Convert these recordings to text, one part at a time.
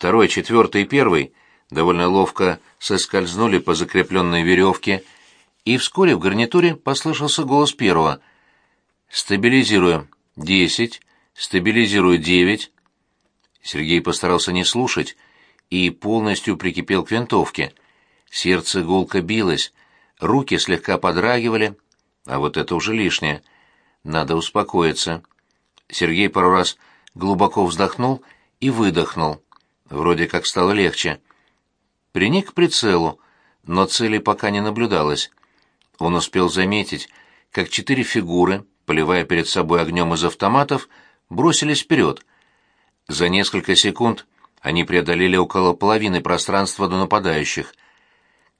Второй, четвертый и первый довольно ловко соскользнули по закрепленной веревке, и вскоре в гарнитуре послышался голос первого. «Стабилизируем. Десять. Стабилизирую девять». Сергей постарался не слушать и полностью прикипел к винтовке. Сердце гулко билось, руки слегка подрагивали, а вот это уже лишнее. Надо успокоиться. Сергей пару раз глубоко вздохнул и выдохнул. Вроде как стало легче. Приник к прицелу, но цели пока не наблюдалось. Он успел заметить, как четыре фигуры, поливая перед собой огнем из автоматов, бросились вперед. За несколько секунд они преодолели около половины пространства до нападающих,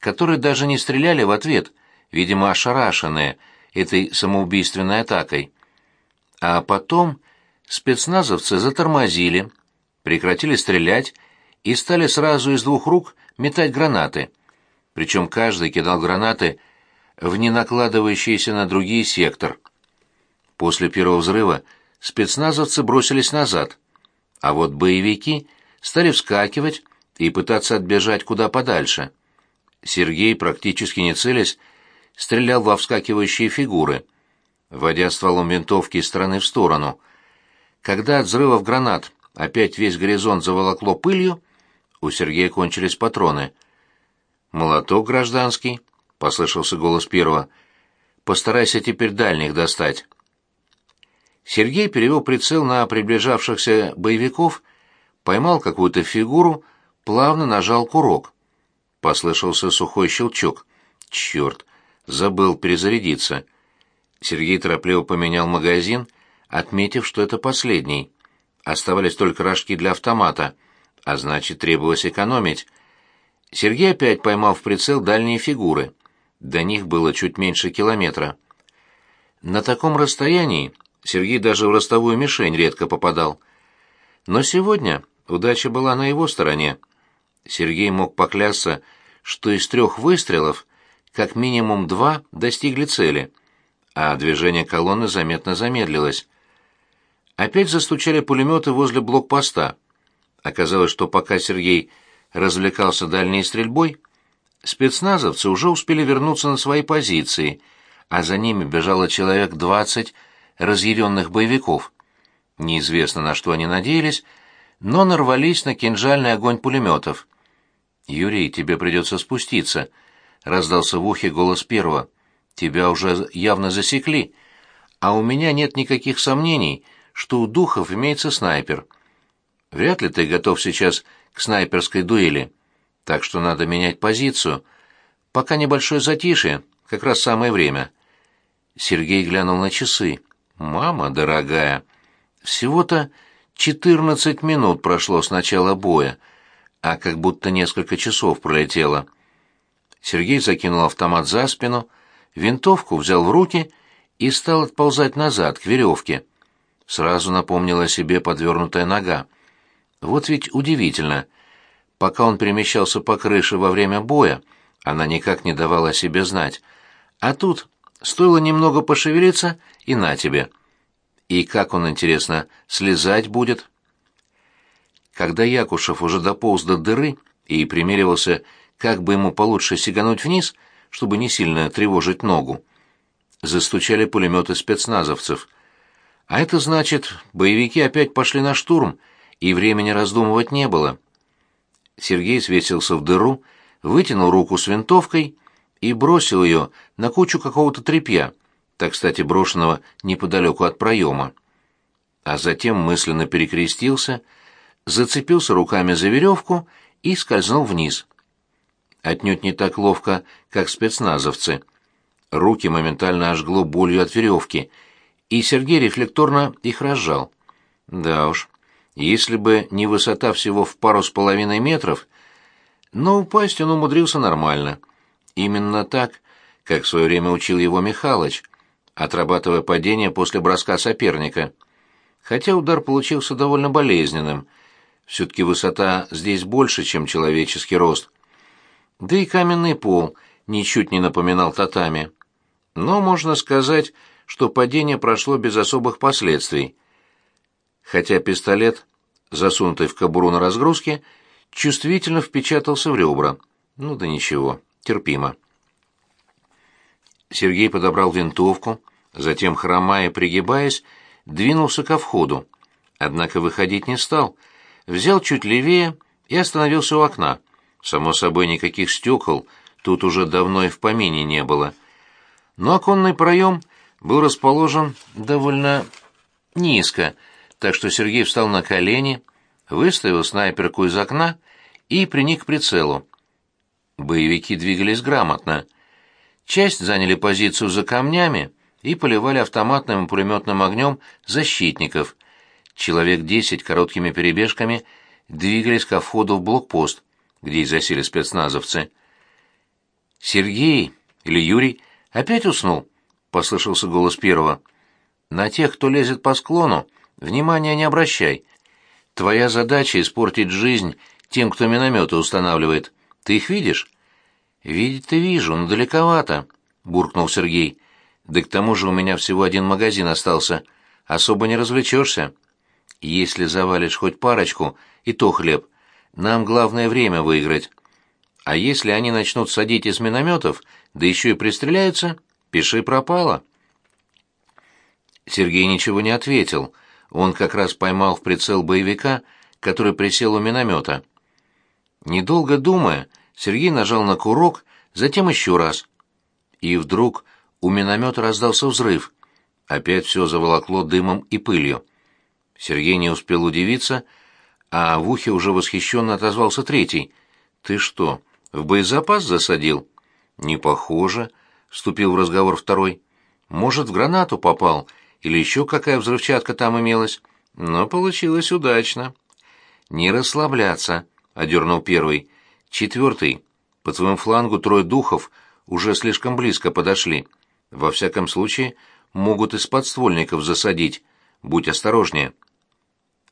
которые даже не стреляли в ответ, видимо, ошарашенные этой самоубийственной атакой. А потом спецназовцы затормозили, прекратили стрелять и стали сразу из двух рук метать гранаты. Причем каждый кидал гранаты в ненакладывающийся на другие сектор. После первого взрыва спецназовцы бросились назад, а вот боевики стали вскакивать и пытаться отбежать куда подальше. Сергей, практически не целясь, стрелял во вскакивающие фигуры, водя стволом винтовки из стороны в сторону. Когда от взрывов гранат опять весь горизонт заволокло пылью, у Сергея кончились патроны. «Молоток гражданский», — послышался голос первого. «Постарайся теперь дальних достать». Сергей перевел прицел на приближавшихся боевиков, поймал какую-то фигуру, плавно нажал курок. Послышался сухой щелчок. «Черт! Забыл перезарядиться». Сергей торопливо поменял магазин, отметив, что это последний. Оставались только рожки для автомата, а значит, требовалось экономить. Сергей опять поймал в прицел дальние фигуры. До них было чуть меньше километра. На таком расстоянии Сергей даже в ростовую мишень редко попадал. Но сегодня удача была на его стороне. Сергей мог поклясться, что из трех выстрелов как минимум два достигли цели, а движение колонны заметно замедлилось. Опять застучали пулеметы возле блокпоста. Оказалось, что пока Сергей развлекался дальней стрельбой, спецназовцы уже успели вернуться на свои позиции, а за ними бежало человек двадцать разъяренных боевиков. Неизвестно, на что они надеялись, но нарвались на кинжальный огонь пулеметов. «Юрий, тебе придется спуститься», — раздался в ухе голос первого. «Тебя уже явно засекли, а у меня нет никаких сомнений, что у духов имеется снайпер. Вряд ли ты готов сейчас к снайперской дуэли, так что надо менять позицию. Пока небольшое затишье, как раз самое время». Сергей глянул на часы. «Мама дорогая, всего-то четырнадцать минут прошло с начала боя, а как будто несколько часов пролетело». Сергей закинул автомат за спину, винтовку взял в руки и стал отползать назад, к веревке. Сразу напомнила о себе подвернутая нога. Вот ведь удивительно. Пока он перемещался по крыше во время боя, она никак не давала о себе знать. А тут Стоило немного пошевелиться, и на тебе. И как он, интересно, слезать будет? Когда Якушев уже дополз до дыры и примеривался, как бы ему получше сигануть вниз, чтобы не сильно тревожить ногу, застучали пулеметы спецназовцев. А это значит, боевики опять пошли на штурм, и времени раздумывать не было. Сергей свесился в дыру, вытянул руку с винтовкой и бросил ее на кучу какого-то тряпья, так, кстати, брошенного неподалеку от проема. А затем мысленно перекрестился, зацепился руками за веревку и скользнул вниз. Отнюдь не так ловко, как спецназовцы. Руки моментально ожгло болью от веревки, и Сергей рефлекторно их разжал. Да уж, если бы не высота всего в пару с половиной метров, но упасть он умудрился нормально — Именно так, как в свое время учил его Михалыч, отрабатывая падение после броска соперника. Хотя удар получился довольно болезненным. Все-таки высота здесь больше, чем человеческий рост. Да и каменный пол ничуть не напоминал татами. Но можно сказать, что падение прошло без особых последствий. Хотя пистолет, засунутый в кобуру на разгрузке, чувствительно впечатался в ребра. Ну да ничего, терпимо. Сергей подобрал винтовку, затем, хромая и пригибаясь, двинулся ко входу. Однако выходить не стал. Взял чуть левее и остановился у окна. Само собой, никаких стекол тут уже давно и в помине не было. Но оконный проем был расположен довольно низко, так что Сергей встал на колени, выставил снайперку из окна и приник к прицелу. Боевики двигались грамотно. Часть заняли позицию за камнями и поливали автоматным и пулеметным огнем защитников. Человек десять короткими перебежками двигались ко входу в блокпост, где и засели спецназовцы. «Сергей или Юрий опять уснул?» — послышался голос первого. «На тех, кто лезет по склону, внимания не обращай. Твоя задача — испортить жизнь тем, кто минометы устанавливает. Ты их видишь?» «Видеть-то вижу, но далековато», — буркнул Сергей. «Да к тому же у меня всего один магазин остался. Особо не развлечешься. Если завалишь хоть парочку, и то хлеб. Нам главное время выиграть. А если они начнут садить из минометов, да еще и пристреляются, пиши пропало». Сергей ничего не ответил. Он как раз поймал в прицел боевика, который присел у миномета. Недолго думая, Сергей нажал на курок, затем еще раз. И вдруг у миномета раздался взрыв. Опять все заволокло дымом и пылью. Сергей не успел удивиться, а в ухе уже восхищенно отозвался третий. «Ты что, в боезапас засадил?» «Не похоже», — вступил в разговор второй. «Может, в гранату попал, или еще какая взрывчатка там имелась. Но получилось удачно». «Не расслабляться», — одернул первый. «Четвертый. По твоему флангу трое духов уже слишком близко подошли. Во всяком случае, могут из подствольников засадить. Будь осторожнее».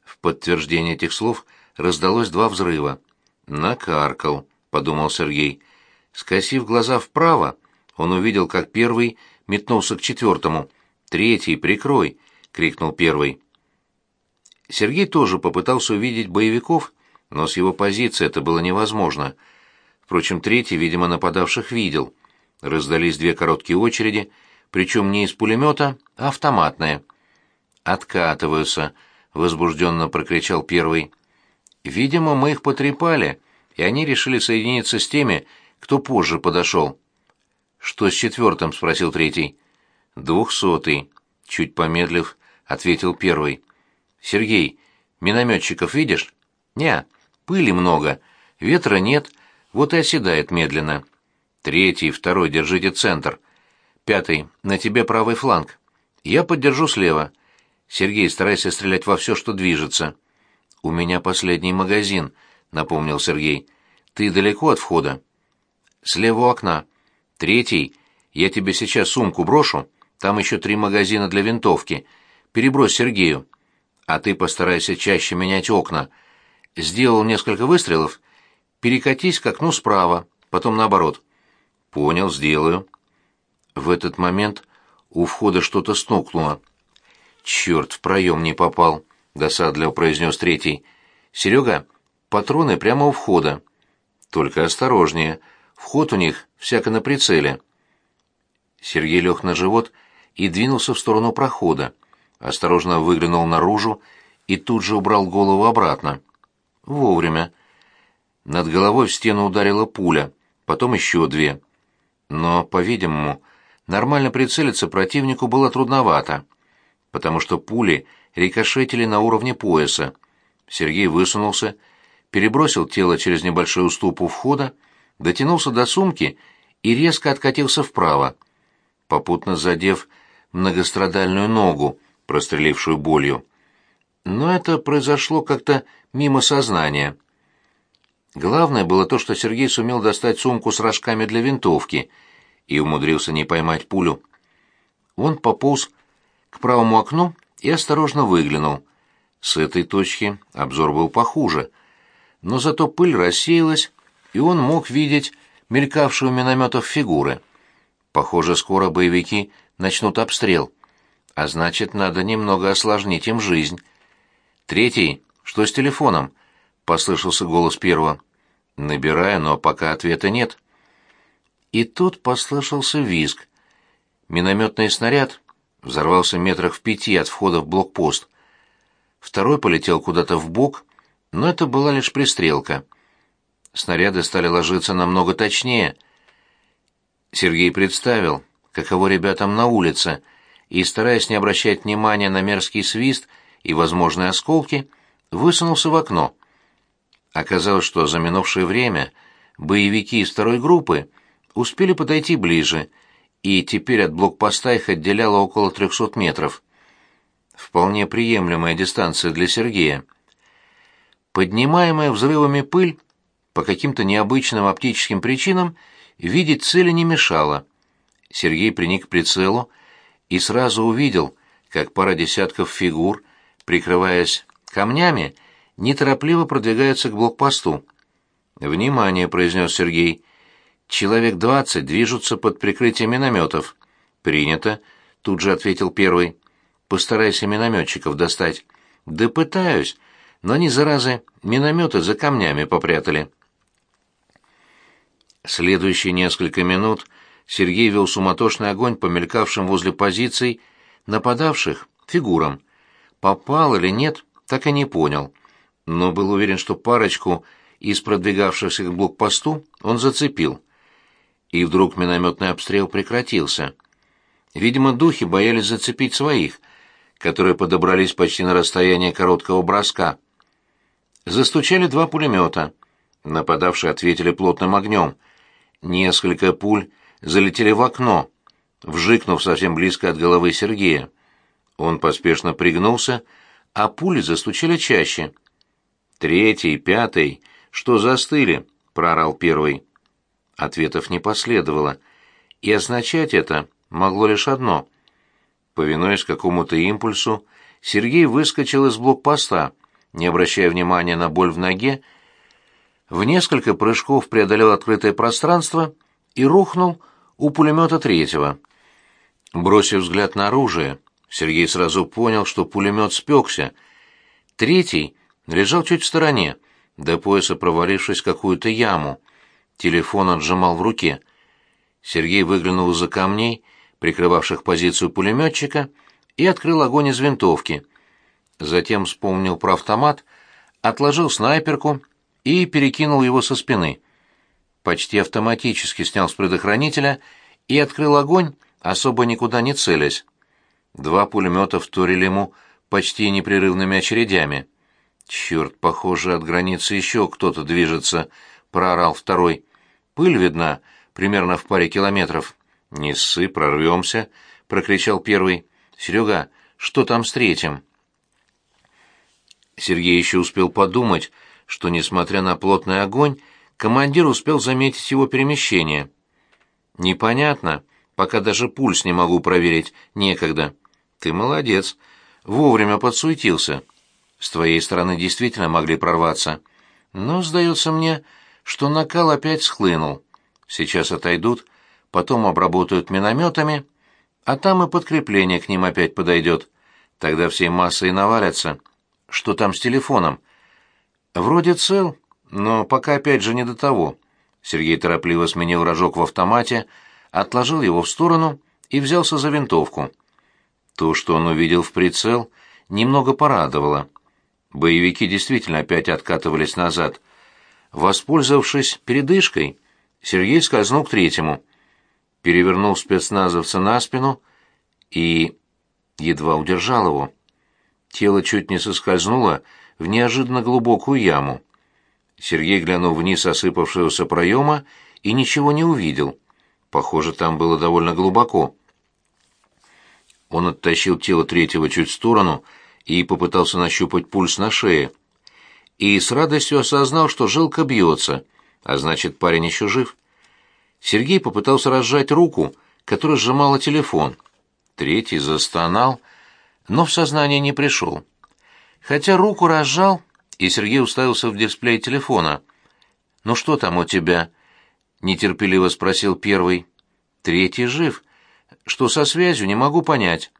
В подтверждение этих слов раздалось два взрыва. «Накаркал», — подумал Сергей. Скосив глаза вправо, он увидел, как первый метнулся к четвертому. «Третий, прикрой!» — крикнул первый. Сергей тоже попытался увидеть боевиков, но с его позиции это было невозможно. Впрочем, третий, видимо, нападавших видел. Раздались две короткие очереди, причем не из пулемета, а автоматные. «Откатываются», — возбужденно прокричал первый. «Видимо, мы их потрепали, и они решили соединиться с теми, кто позже подошел». «Что с четвертым?» — спросил третий. «Двухсотый», — чуть помедлив, ответил первый. «Сергей, минометчиков видишь?» «Не, пыли много, ветра нет, вот и оседает медленно». «Третий, второй, держите центр. Пятый, на тебе правый фланг. Я поддержу слева. Сергей, старайся стрелять во все, что движется». «У меня последний магазин», — напомнил Сергей. «Ты далеко от входа?» «Слева у окна. Третий, я тебе сейчас сумку брошу, там еще три магазина для винтовки. Перебрось Сергею. А ты постарайся чаще менять окна. Сделал несколько выстрелов, перекатись к окну справа, потом наоборот. Понял, сделаю. В этот момент у входа что-то стукнуло. Черт, в проем не попал, досадливо произнес третий. Серега, патроны прямо у входа. Только осторожнее, вход у них всяко на прицеле. Сергей лег на живот и двинулся в сторону прохода. Осторожно выглянул наружу и тут же убрал голову обратно. Вовремя. Над головой в стену ударила пуля, потом еще две. Но, по-видимому, нормально прицелиться противнику было трудновато, потому что пули рикошетили на уровне пояса. Сергей высунулся, перебросил тело через небольшой уступ у входа, дотянулся до сумки и резко откатился вправо попутно задев многострадальную ногу, прострелившую болью. Но это произошло как-то мимо сознания. Главное было то, что Сергей сумел достать сумку с рожками для винтовки и умудрился не поймать пулю. Он пополз к правому окну и осторожно выглянул. С этой точки обзор был похуже, но зато пыль рассеялась, и он мог видеть мелькавшие у минометов фигуры. Похоже, скоро боевики начнут обстрел. А значит, надо немного осложнить им жизнь. Третий, что с телефоном? послышался голос первого. «Набираю, но пока ответа нет». И тут послышался визг. Минометный снаряд взорвался метрах в пяти от входа в блокпост. Второй полетел куда-то в бок, но это была лишь пристрелка. Снаряды стали ложиться намного точнее. Сергей представил, каково ребятам на улице, и, стараясь не обращать внимания на мерзкий свист и возможные осколки, высунулся в окно. Оказалось, что за минувшее время боевики из второй группы успели подойти ближе, и теперь от блокпоста их отделяло около 300 метров. Вполне приемлемая дистанция для Сергея. Поднимаемая взрывами пыль по каким-то необычным оптическим причинам видеть цели не мешала. Сергей приник к прицелу и сразу увидел, как пара десятков фигур, прикрываясь камнями, неторопливо продвигаются к блокпосту. «Внимание!» — произнес Сергей. «Человек двадцать движутся под прикрытием минометов». «Принято», — тут же ответил первый. «Постарайся минометчиков достать». «Да пытаюсь, но они, заразы, минометы за камнями попрятали». Следующие несколько минут Сергей вел суматошный огонь по мелькавшим возле позиций нападавших фигурам. Попал или нет, так и не понял. Но был уверен, что парочку из продвигавшихся к блокпосту он зацепил. И вдруг минометный обстрел прекратился. Видимо, духи боялись зацепить своих, которые подобрались почти на расстояние короткого броска. Застучали два пулемета. Нападавшие ответили плотным огнем. Несколько пуль залетели в окно, вжикнув совсем близко от головы Сергея. Он поспешно пригнулся, а пули застучали чаще. «Третий, пятый, что застыли?» — проорал первый. Ответов не последовало, и означать это могло лишь одно. Повинуясь какому-то импульсу, Сергей выскочил из блокпоста, не обращая внимания на боль в ноге, в несколько прыжков преодолел открытое пространство и рухнул у пулемета третьего. Бросив взгляд на оружие, Сергей сразу понял, что пулемет спекся. Третий лежал чуть в стороне, до пояса провалившись в какую-то яму. Телефон отжимал в руке. Сергей выглянул из-за камней, прикрывавших позицию пулеметчика, и открыл огонь из винтовки. Затем вспомнил про автомат, отложил снайперку и перекинул его со спины. Почти автоматически снял с предохранителя и открыл огонь, особо никуда не целясь. Два пулемета вторили ему почти непрерывными очередями. «Черт, похоже, от границы еще кто-то движется», — проорал второй. «Пыль видна, примерно в паре километров». «Не ссы, прорвемся», — прокричал первый. «Серега, что там с третьим?» Сергей еще успел подумать, что, несмотря на плотный огонь, командир успел заметить его перемещение. «Непонятно, пока даже пульс не могу проверить, некогда». «Ты молодец, вовремя подсуетился. С твоей стороны действительно могли прорваться. Но, сдается мне, что накал опять схлынул. Сейчас отойдут, потом обработают минометами, а там и подкрепление к ним опять подойдет. Тогда всей массой навалятся. Что там с телефоном?» Вроде цел, но пока опять же не до того. Сергей торопливо сменил рожок в автомате, отложил его в сторону и взялся за винтовку. То, что он увидел в прицел, немного порадовало. Боевики действительно опять откатывались назад. Воспользовавшись передышкой, Сергей скользнул к третьему, перевернул спецназовца на спину и едва удержал его. Тело чуть не соскользнуло в неожиданно глубокую яму. Сергей глянул вниз осыпавшегося проема и ничего не увидел. Похоже, там было довольно глубоко. Он оттащил тело третьего чуть в сторону и попытался нащупать пульс на шее. И с радостью осознал, что жилка бьется, а значит, парень еще жив. Сергей попытался разжать руку, которая сжимала телефон. Третий застонал, но в сознание не пришел. Хотя руку разжал, и Сергей уставился в дисплей телефона. «Ну что там у тебя?» — нетерпеливо спросил первый. «Третий жив. Что со связью, не могу понять.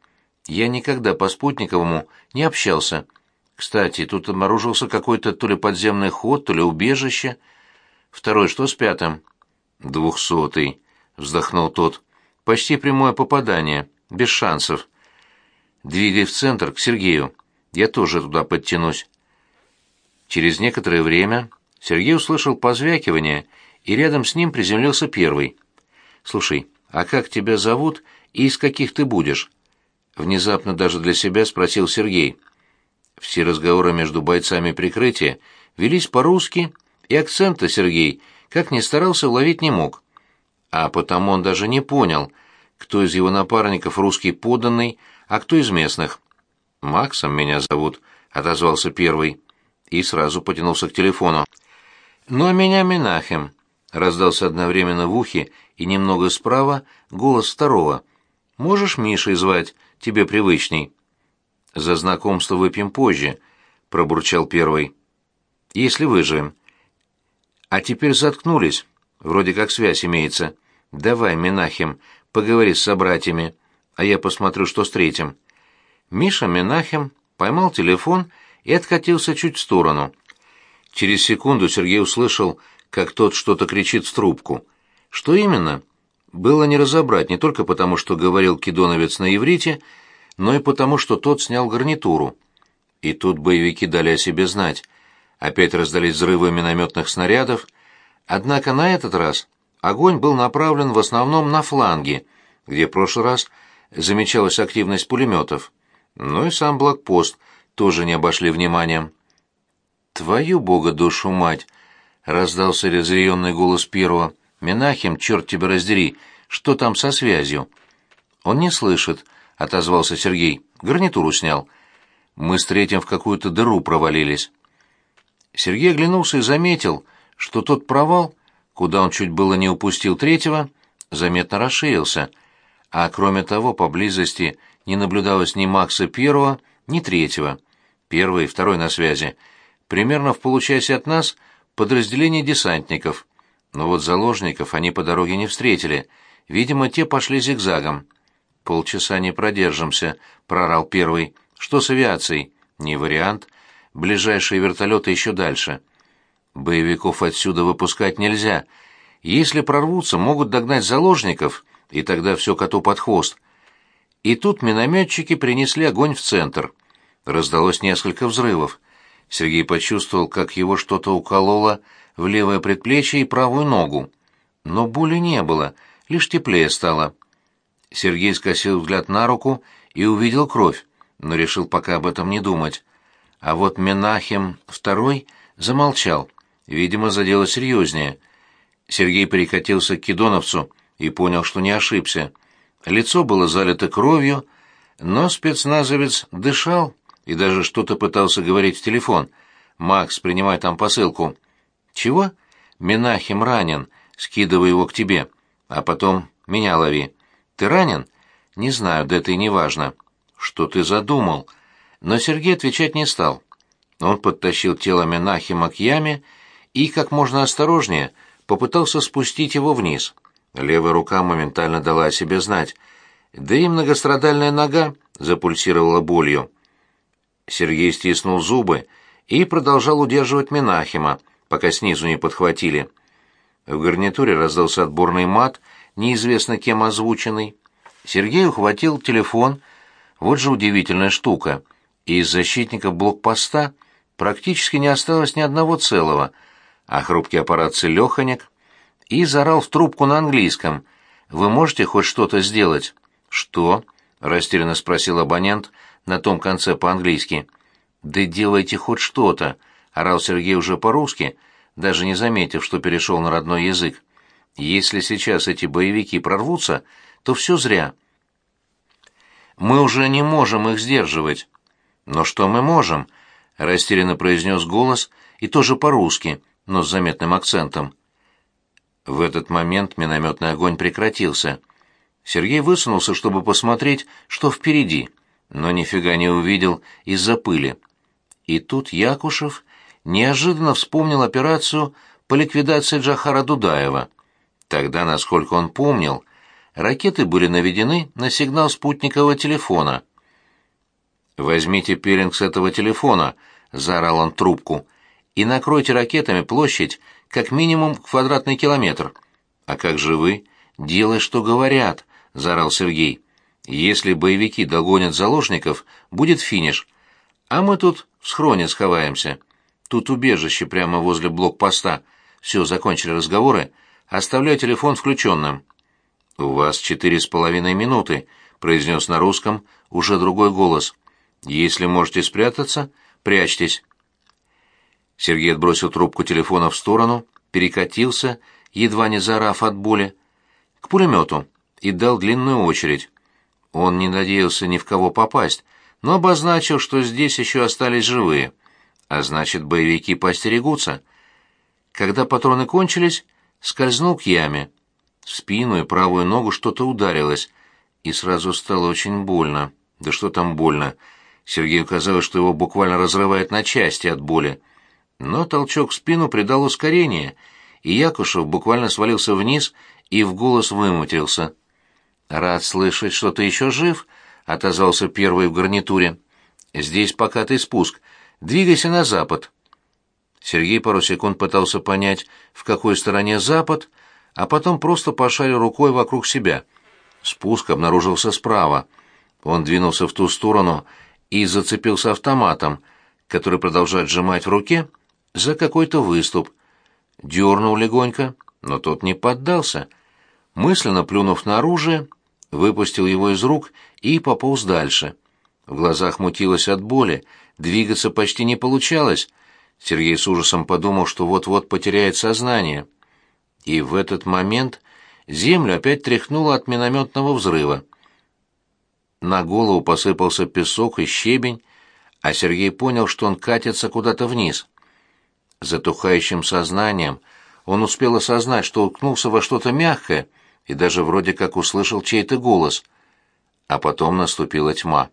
Я никогда по спутниковому не общался. Кстати, тут обнаружился какой-то то ли подземный ход, то ли убежище. Второй что с пятым? Двухсотый, вздохнул тот. Почти прямое попадание, без шансов. Двигай в центр, к Сергею. Я тоже туда подтянусь. Через некоторое время Сергей услышал позвякивание, и рядом с ним приземлился первый. «Слушай, а как тебя зовут и из каких ты будешь?» Внезапно даже для себя спросил Сергей. Все разговоры между бойцами прикрытия велись по-русски, и акцента Сергей, как ни старался, уловить не мог. А потому он даже не понял, кто из его напарников русский подданный, а кто из местных. «Максом меня зовут», — отозвался первый, и сразу потянулся к телефону. «Ну, а меня Минахем», — раздался одновременно в ухе и немного справа голос второго. «Можешь Мишей звать, тебе привычней?» «За знакомство выпьем позже», — пробурчал первый. «Если выживем». «А теперь заткнулись. Вроде как связь имеется. Давай, Минахем, поговори с собратьями, а я посмотрю, что с третьим». Миша Минахем поймал телефон и откатился чуть в сторону. Через секунду Сергей услышал, как тот что-то кричит в трубку. Что именно? Было не разобрать не только потому, что говорил кидоновец на иврите, но и потому, что тот снял гарнитуру. И тут боевики дали о себе знать. Опять раздались взрывы минометных снарядов, однако на этот раз огонь был направлен в основном на фланги, где в прошлый раз замечалась активность пулеметов. Ну и сам блокпост тоже не обошли вниманием. «Твою бога душу мать!» — раздался разъяренный голос первого. «Менахем, черт тебя раздери! Что там со связью?» «Он не слышит», — отозвался Сергей. «Гарнитуру снял. Мы с третьим в какую-то дыру провалились». Сергей оглянулся и заметил, что тот провал, куда он чуть было не упустил третьего, заметно расширился, а кроме того поблизости не наблюдалось ни Макса первого, ни третьего. Первый и второй на связи. Примерно в получасе от нас подразделение десантников. Но вот заложников они по дороге не встретили. Видимо, те пошли зигзагом. «Полчаса не продержимся», — прорал первый. «Что с авиацией?» «Не вариант. Ближайшие вертолеты еще дальше». «Боевиков отсюда выпускать нельзя. Если прорвутся, могут догнать заложников, и тогда все коту под хвост». И тут минометчики принесли огонь в центр. Раздалось несколько взрывов. Сергей почувствовал, как его что-то укололо в левое предплечье и правую ногу. Но боли не было, лишь теплее стало. Сергей скосил взгляд на руку и увидел кровь, но решил пока об этом не думать. А вот Менахем второй замолчал. Видимо, задело серьезнее. Сергей перекатился к кидоновцу и понял, что не ошибся. Лицо было залито кровью, но спецназовец дышал и даже что-то пытался говорить в телефон. «Макс, принимай там посылку». «Чего?» «Менахим ранен. Скидывай его к тебе. А потом меня лови». «Ты ранен?» «Не знаю, да это и не важно». «Что ты задумал?» Но Сергей отвечать не стал. Он подтащил тело Менахима к яме и, как можно осторожнее, попытался спустить его вниз. Левая рука моментально дала о себе знать. Да и многострадальная нога запульсировала болью. Сергей стиснул зубы и продолжал удерживать Минахима, пока снизу не подхватили. В гарнитуре раздался отборный мат, неизвестно кем озвученный. Сергей ухватил телефон. Вот же удивительная штука. Из защитников блокпоста практически не осталось ни одного целого, а хрупкий аппарат целеханек и заорал в трубку на английском. «Вы можете хоть что-то сделать?» «Что?» — растерянно спросил абонент на том конце по-английски. «Да делайте хоть что-то!» — орал Сергей уже по-русски, даже не заметив, что перешел на родной язык. «Если сейчас эти боевики прорвутся, то все зря. Мы уже не можем их сдерживать». «Но что мы можем?» — растерянно произнес голос, и тоже по-русски, но с заметным акцентом. В этот момент минометный огонь прекратился. Сергей высунулся, чтобы посмотреть, что впереди, но нифига не увидел из-за пыли. И тут Якушев неожиданно вспомнил операцию по ликвидации Джахара Дудаева. Тогда, насколько он помнил, ракеты были наведены на сигнал спутникового телефона. «Возьмите пеленг с этого телефона», — заорал он трубку, — «и накройте ракетами площадь как минимум квадратный километр». «А как же вы?» «Делай, что говорят», — заорал Сергей. «Если боевики догонят заложников, будет финиш. А мы тут в схроне сховаемся. Тут убежище прямо возле блокпоста. Все, закончили разговоры. Оставляю телефон включенным». «У вас четыре с половиной минуты», — произнес на русском уже другой голос. «Если можете спрятаться, прячьтесь». Сергей отбросил трубку телефона в сторону, перекатился, едва не заорав от боли, к пулемету и дал длинную очередь. Он не надеялся ни в кого попасть, но обозначил, что здесь еще остались живые, а значит, боевики постерегутся. Когда патроны кончились, скользнул к яме. В спину и правую ногу что-то ударилось, и сразу стало очень больно. Да что там больно? Сергею казалось, что его буквально разрывает на части от боли. Но толчок в спину придал ускорение, и Якушев буквально свалился вниз и в голос вымутился. «Рад слышать, что ты еще жив», — отозвался первый в гарнитуре. «Здесь покатый спуск. Двигайся на запад». Сергей пару секунд пытался понять, в какой стороне запад, а потом просто пошарил рукой вокруг себя. Спуск обнаружился справа. Он двинулся в ту сторону и зацепился автоматом, который продолжает сжимать в руке, за какой-то выступ. Дернул легонько, но тот не поддался. Мысленно плюнув на оружие, выпустил его из рук и пополз дальше. В глазах мутилось от боли, двигаться почти не получалось. Сергей с ужасом подумал, что вот-вот потеряет сознание. И в этот момент землю опять тряхнуло от минометного взрыва. На голову посыпался песок и щебень, а Сергей понял, что он катится куда-то вниз. Затухающим сознанием он успел осознать, что уткнулся во что-то мягкое и даже вроде как услышал чей-то голос. А потом наступила тьма.